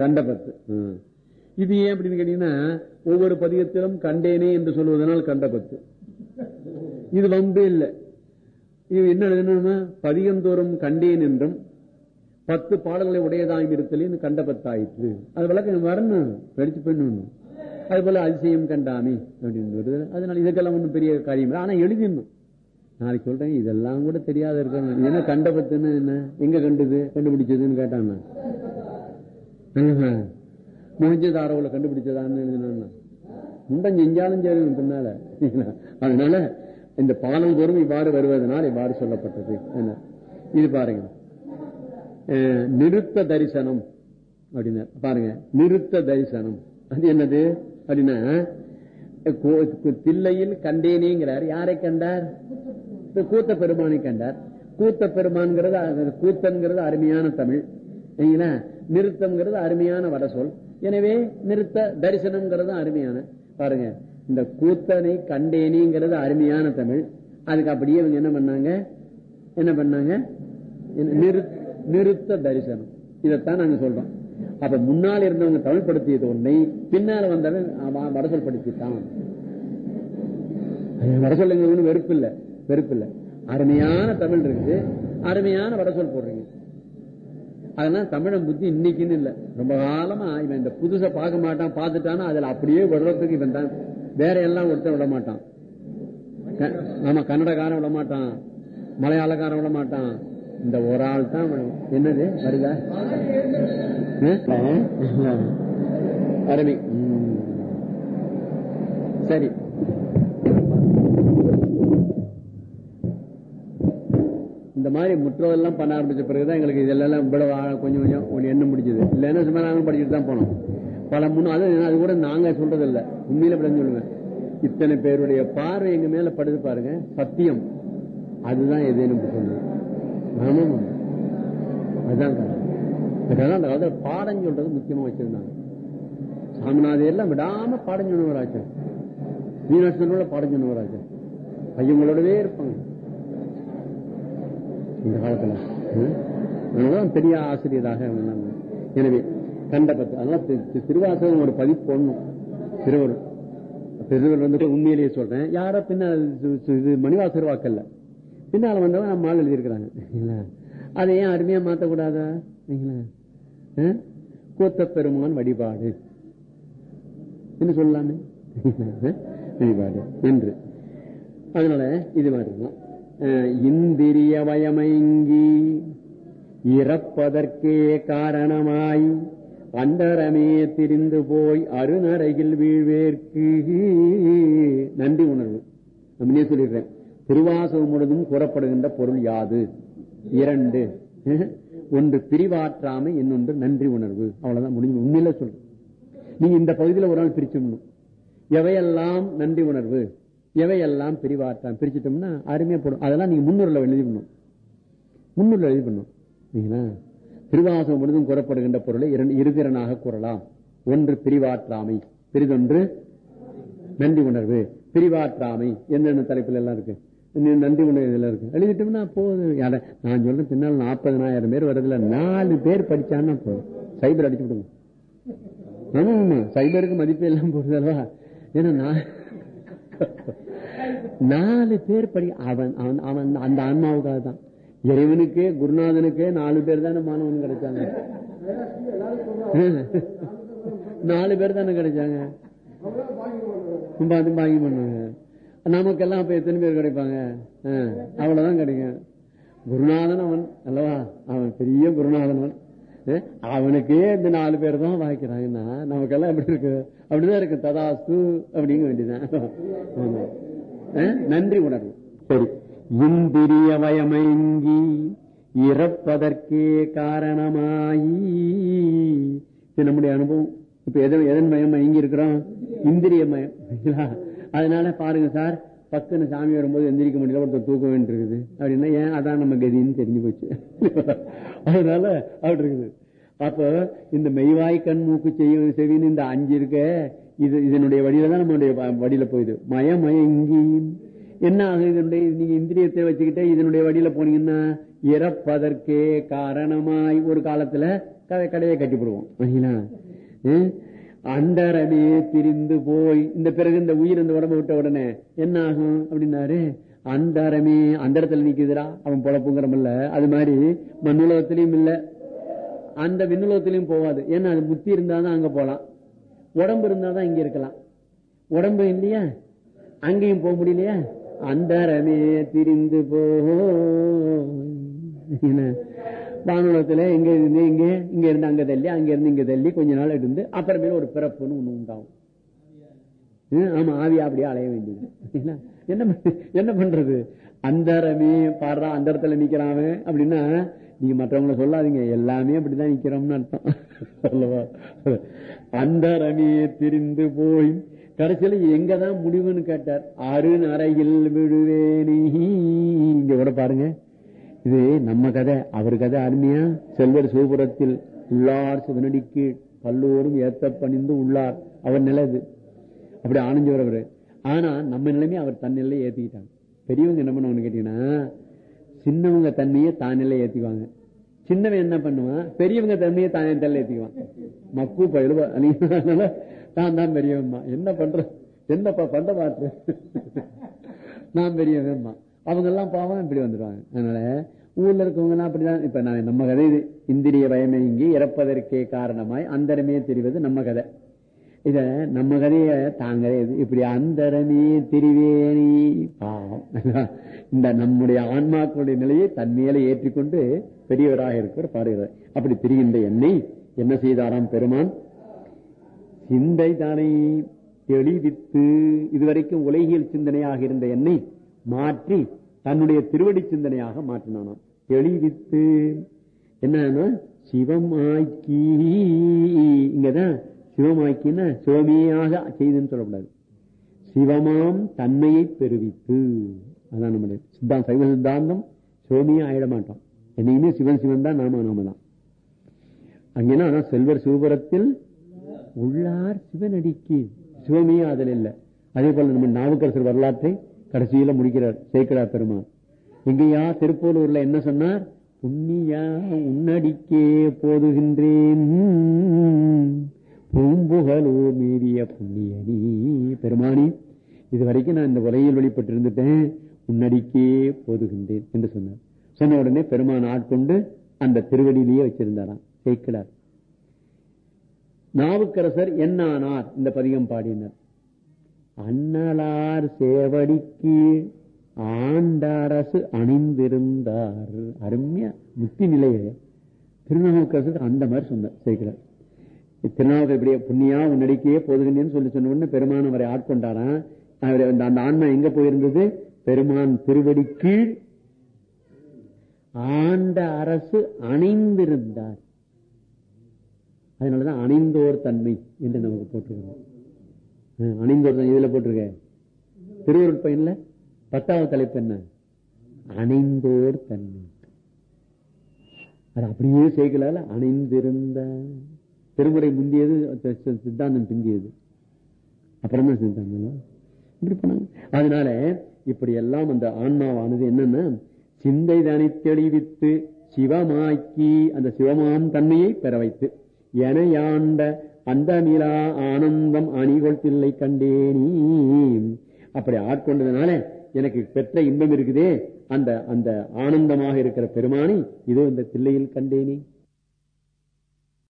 கண்ட பத்து. இது ஏன் அப்படின்னு கேட்டீங்கன்னா ஒவ்வொரு பதிகத்திலும் கண்டேனே என்று சொல்வதனால் கண்ட பத்து. இது வம்பே இல்லை. இது என்ன எழுதணும்னா பதிகந்தோறும் கண்டேன் என்றும் பத்து பாடல்களை உடையதாயும் இருத்தலின் கண்ட பத்தாயிற்று. அது விளக்கம் வரணும். படிச்சு பண்ணணும் அது போல அதிசயம் கண்டாமே அப்படின்னு அதனால இதுக்கெல்லாம் ஒண்ணும் பெரிய காரியம் இல்லை. ஆனா எழுதிடணும். நாளைக்கு சொல்றேன் இதெல்லாம் கூட தெரியாத இருக்காங்க என்ன கண்ட பத்துன்னு என்ன? எங்க கண்டுது? கண்டுபிடிச்சதுன்னு கேட்டாங்க முகஞ்சதாரவுல கண்டுபிடிச்சதான்னு முண்டம் செஞ்சாலும் சரி பின்னால. அதனால இந்த பாடல் தோறும் இவ்வாறு வருவதனால் இவ்வாறு சொல்லப்பட்டது என்ன. இது பாருங்க. நிறுத்த தரிசனம் அப்படின்னா பாருங்க. நிறுத்த தரிசனம். அது என்னது? அப்படின்னா தில்லையில் கண்டேனேங்கிறார். யாரை கண்டார்? கூத்த பெருமானை கண்டார். கூத்த பெருமான்கிறது அது கூத்தன்கிறது அருமையான தமிழ். சரிங்களா? நிறுத்தம்ங்கிறது அருமையான வட சொல். எனவே நிறுத்த தரிசனம்ங்கிறது அருமையான. பாருங்க இந்த கூத்தனை கண்டேனிங்கிறது அருமையான தமிழ். அதுக்கு அப்படியே இவங்க என்ன பண்ணாங்க? என்ன பண்ணாங்க? நிறுத்த தரிசனம். இதைத்தான் நாங்க சொல்றோம். அப்ப முன்னால் இருந்தவங்க தமிழ் படுத்தியது ஒன்றை பின்னால வந்தவன் வடசொல் படுத்திட்டான். வடசொல் எங்களுக்கு ஒண்ணும் வெறுப்பு இல்ல வெறுப்பு இல்ல அருமையான தமிழ் இருக்குது. அருமையான வடசொல் போடுறீங்க. அதெல்லாம் தமிழன் புத்தி இன்னைக்குன்னு இல்ல. ரொம்ப காலமா இவன் இந்த புதுசை பார்க்க மாட்டான் பார்த்துட்டானா அதுல அப்படியே விடுறதுக்கு இவன் தான். வேற எல்லாம் ஒருத்தன் விட மாட்டான். ஆமா கன்னடக்காரன் விட மாட்டான் மலையாளக்காரன் விட மாட்டான். இந்த ஒரு ஆள் தான். என்னது? வருதா? அருமை. சரி இந்த மாதிரி முற்றோதெல்லாம் பண்ண ஆரம்பிச்ச பிறகுதான் எங்களுக்கு இதெல்லாம் இவ்வளவு கொஞ்சம் கொஞ்சம் ஒரு எண்ணம் முடிஞ்சது இல்லைன்னா சும்மா நாங்களும் படிச்சுட்டு தான் போனோம். பல மூணு அது அது கூட நாங்க சொல்றது இல்ல உண்மையில படம் சொல்லுங்க. இத்தனை பேருடைய பார்வை எங்க மேல படுது பாருங்க. சத்தியம். அதுதான் எதேனும் சொல்லுங்க ஆமா அதுதான் காரணம். அந்த காலத்துல பாடம் சொல்றது முக்கியமா வச்சிருந்தாங்க. சாமிநாதர் எல்லாம் விடாம பாடம் சொன்னவராச்சு. மீனாட்சி பாடம் சொன்னவராச்சு. பையங்களோடவே இருப்பாங்க. இந்த காலத்துல. அதனாலதான் பெரிய ஆசிரியராக எனவே கண்ட பத்து அதனால திருவாசகம் ஒரு பதிப்பு ஒண்ணும் திருவருள் திருவருள் வந்து உண்மையிலேயே சொல்றேன். யாரோ பின்னால் இது- மணிவாசர் வாக்கல்ல. பின்னால வந்தவங்க நம்ம ஆள் எழுதியிருக்கிறாங்க. அதை ஏன் அருமையா மாத்தக்கூடாதா? கூத்த பெருமான் வழிபாடு. என்ன சொல்லலாமே? வழிபாடு. என்று. அதனால இது மாதிரி இருக்கும். இந்திரிய இறப்பதற்கே காரணமாய் அண்டரமே திரிந்து போய் அருணரையில் வீழ்வேற்கு. நன்றி உணர்வு. நம்மனே சொல்லிடுறேன் திருவாசகம் முழுதும் கூறப்படுகின்ற பொருள் யாது? இரண்டு. ஒன்று பிரிவாற்றாமை இன்னொன்று நன்றி உணர்வு. அவ்வளவுதான் முடிஞ்சு உண்மையில சொல்றேன். நீங்க இந்த பகுதியில் ஒரு நாள் பிரிச்சிடணும் எவையெல்லாம் நன்றி உணர்வு? எவையெல்லாம் பிரிவாற்றாம் பிரிச்சுட்டோம்னா அருமையா போடும். அதெல்லாம் நீங்க முன்னூறுல எழுதி பண்ணும் முன்னூறுல எழுதி பண்ணும் சரிங்களா? திருவாசகம் முழுதும் கூறப்படுகின்ற பொருளை இரண்டு இருதிறனாக கூறலாம். ஒன்று பிரிவாற்றாமை பெரிதொன்று நன்றி உணர்வு. பிரிவாற்றாமை என்னென்ன தலைப்புல எல்லாம் இருக்கு? நன்றி உணர்வு எல்லாம் இருக்கு. எழுதிட்டோம்னா போதும். நான் சொல்றேன் பின்னால் நாற்பதனாயிரம் பேர் வருதுல நாலு பேர் படிச்சான்னா போதும். சைபர் அடிச்சு விடுங்க. ஆமா ஆமா சைபருக்கு மதிப்பு எல்லாம் போடுதல்வா ஏன்னா நான் நாலு பேர் படி அவன் அவன் அவன் அந்த ஆன்மாவுக்காக தான். இறைவனுக்கே குருநாதனுக்கே நாலு பேர் தானே மாணவன் கிடைச்சாங்க. நாலு பேர் தானே கிடைச்சாங்க. பார்த்து பாக்கி பண்ணுவாங்க. நமக்கெல்லாம் அப்ப எத்தனை பேர் கிடைப்பாங்க? அவ்வளவுதான் கிடைக்கும். குருநாதன் அவன் அல்லவா? அவன் பெரிய குருநாதன் அவன். அவனுக்கே இந்த நாலு பேர் தான் வாய்க்கிறாங்கன்னா நமக்கெல்லாம் எப்படி இருக்கு? அப்படிதான் இருக்கு. ததாஸ்து அப்படிங்க வேண்டியதான் நன்றி உணர்வு. சரி. இந்திரிய வயமங்கி இறப்பதற்கே காரணமாயி. இது நம்முடைய அனுபவம். இப்ப எதன் எதன் மயம் இங்க இருக்கிறோம்? இந்திரிய மயம். அதனால பாருங்க சார். பக்குன்னு சாமி வரும்போது எந்திரிக்க முடியல ஒருத்தர் தூக்க வேண்டியிருக்குது. அப்படின்னா ஏன் அதான் நம்ம கதின்னு தெரிஞ்சு போச்சு. அதனால அப்படி இருக்குது. அப்போ இந்த மெய்வாய் கண் மூக்கு செய்யும் செவின்னு இந்த அஞ்சு இருக்க இது இதனுடைய வழியில தான் நம்மளுடைய வழியில போயிது. மய மய இங்கேயும் என்ன ஆகுது இதனுடைய நீங்க இந்திரியத்தை வச்சுக்கிட்டே இதனுடைய வழியில போனீங்கன்னா இறப்பதற்கே காரணமாய் ஒரு காலத்துல கடை கடையை கட்டி அண்டரமே திரிந்து பிரிந்து போய் இந்த பிறகு இந்த உயிர் இந்த உடம்பு விட்ட உடனே என்ன ஆகும் அப்படின்னாரு? அண்டரமே அந்த இடத்துல நிக்குதுடா அவன் பொழப்புங்கிறமில்ல அது மாதிரி மண்ணுலகத்திலயும் இல்ல. அந்த விண்ணுலகத்திலயும் போகாது. ஏன்னா அது முத்தி இருந்தாதான் அங்க போலாம். உடம்பு இருந்தாதான் இங்க இருக்கலாம். உடம்பு இல்லையா? அங்கேயும் போக முடியலையா? அந்தரமே திரிந்து போ என்ன? வானுலகத்துல இங்க இருந்து இங்க இங்க இருந்து அங்க தள்ளி அங்க இருந்து இங்க தள்ளி கொஞ்ச நாள் இருந்து அப்புறமேல ஒரு பிறப்புன்னு ஒண்ணு உண்டாகும். ஆமா ஆவியா அப்படியே அலைய வேண்டியது. என்ன என்ன பண்றது? அந்தரமே பாடுறா அந்த இடத்துல நிக்கிறான் அப்படின்னா நீங்க மற்றவங்களை சொல்லாதீங்க. எல்லாமே அப்படிதான் நிக்கிறோம்னு அர்த்தம். சொல்லவா அந்தரமே திரிந்து போய் கடைசியில எங்கதான் முடிவுன்னு கேட்டார்? அருண் அறையில் விடுவேனி இங்க கூட பாருங்க. இது நம்ம கதை அவர் கதை அருமையா செல்வர் சிவபுரத்தில் உள்ளார் சிவனடிக்கு பல்லோரும் ஏத்த பணிந்து உள்ளார். அவர் நிலது அப்படி ஆனஞ்சவர் அவரு. ஆனா நம்ம நிலைமை அவர் தன் நிலையை ஏத்திக்கிட்டாங்க. பெரியவங்க என்ன பண்ணுவாங்கன்னு கேட்டீங்கன்னா சின்னவங்க தன்மையை தான் நிலை ஏத்திக்குவாங்க. சின்னவன் என்ன பண்ணுவான்? பெரியவங்க தன்மையை தானே என் தள்ள ஏத்திக்குவான். மக்கு பயிலுவா நான் தான் தான் பெரியவன்மா. என்ன பண்ற? என்னப்பா பண்ண மாட்டு நான் பெரியவன்மா. அவங்க எல்லாம் பாவம் இப்படி வந்துடுவாங்க அதனால ஊர்ல இருக்கவங்க எல்லாம் அப்படிதான். இப்ப நான் நம்ம கதை இது. இந்திரிய பயமேங்கி இறப்பதற்கே காரணமாய் அந்தரமே தெரிவது நம்ம கதை. இத நம்ம கதைய தாங்க இப்படி அந்தரமே தெரிவேணி. பாவம். இந்த நம்முடைய ஆன்மாக்களுடைய நிலையை தன்மையில ஏற்றிக்கொண்டு பெரியவராக இருக்கிற பாடுகிறார் அப்படி தெரிகின்ற என்னை என்ன செய்தாராம் பெருமான்? சிந்தை தானே தெளிவித்து இதுவரைக்கும் உலகியல் சிந்தனையாக இருந்த என்னை மாற்றி தன்னுடைய திருவடி சிந்தனையாக மாற்றினானாம். தெளிவித்து என்னன்னா சிவமாக்கி இங்கதான் சிவமாக்கின்னா சிவமையாக செய்துன்னு சொல்லக்கூடாது சிவமாம் தன்மையை பெருவித்து அதான் நம்முடைய சித்தாந்தம். சைவ சித்தாந்தம் சிவமையா ஆயிட மாட்டோம். என்னைக்குமே சிவன் சிவன் தான் நாம நாம தான். அங்கன்னா அதான் செல்வர் சிவபுரத்தில் உள்ளார் சிவனடிக்கு. சிவமையா அதில் இல்ல. அதே போல நம்ம நாவுக்கரசர் வரலாற்றை கடைசியில முடிக்கிறார் சேர்க்கிறார் பெருமான் எங்கேயா? திருப்பூலூர்ல என்ன சொன்னார்? புண்ணியா உன்னடிக்கே போதுகின்றேன். பூம்புகலூர் மீறிய புண்ணியனி பெருமானி இதுவரைக்கும் நான் இந்த உலகில் வெளிப்பட்டு இருந்துட்டேன் உன்னடிக்கே போதுகின்றேன் என்று சொன்னார். சொன்ன உடனே பெருமான் ஆட்கொண்டு அந்த திருவடியிலேயே வச்சிருந்தாராம் சேர்க்கிறார். நாவுக்கரசர் என்னானார்? இந்த பதிகம் பாடினார். அன்னலார் சேவடிக்கு ஆண்டாரசு அணிந்திருந்தார். அருமையா முத்தி நிலைய. திருநாவுக்கரசு அந்த மாதிரி சொன்னார் சேர்க்கிறார் திருநாவுக்கு இப்படியே புண்ணியா உன்னடிக்கையே போதுகின்றேன்னு சொல்லி சொன்ன உடனே பெருமான் அவரை ஆட்கொண்டாராம். அந்த அந்த ஆன்மா எங்க போயிருந்தது? பெருமான் திருவடி கீழ் ஆண்ட அரசு அணைந்திருந்தார். அதனாலதான் அணைந்தோர் தன்மை என்று நமக்கு போட்டிருக்கிறோம் அஹ், இதுல போட்டிருக்கேன் திருவருட் பயன்ல பத்தாவது தலைப்பு என்ன? அணிந்தோர் தன்மை அது அப்படியே சேர்க்கலால அணிந்திருந்த. திருமுறை முந்தியது சித்தாந்தம் பிந்தியது. அப்புறம் தான் சித்தாந்தம் இப்படி பண்ணாங்க அதனால இப்படி எல்லாம் அந்த ஆன்மாவானது என்னன்னா சிந்தை தனி தெளிவித்து சிவமாக்கி அந்த சிவமாம் தன்மையை பெற வைத்து என யாண்ட அந்த நிலா ஆனந்தம் அணிகொள் பிள்ளை கண்டேனி. அப்படி ஆட்கொண்டதுனால எனக்கு பெற்ற இன்பம் இருக்குதே. அந்த அந்த ஆனந்தமாக இருக்கிற பெருமானை இதோ இந்த தில்லையில் கண்டேனே.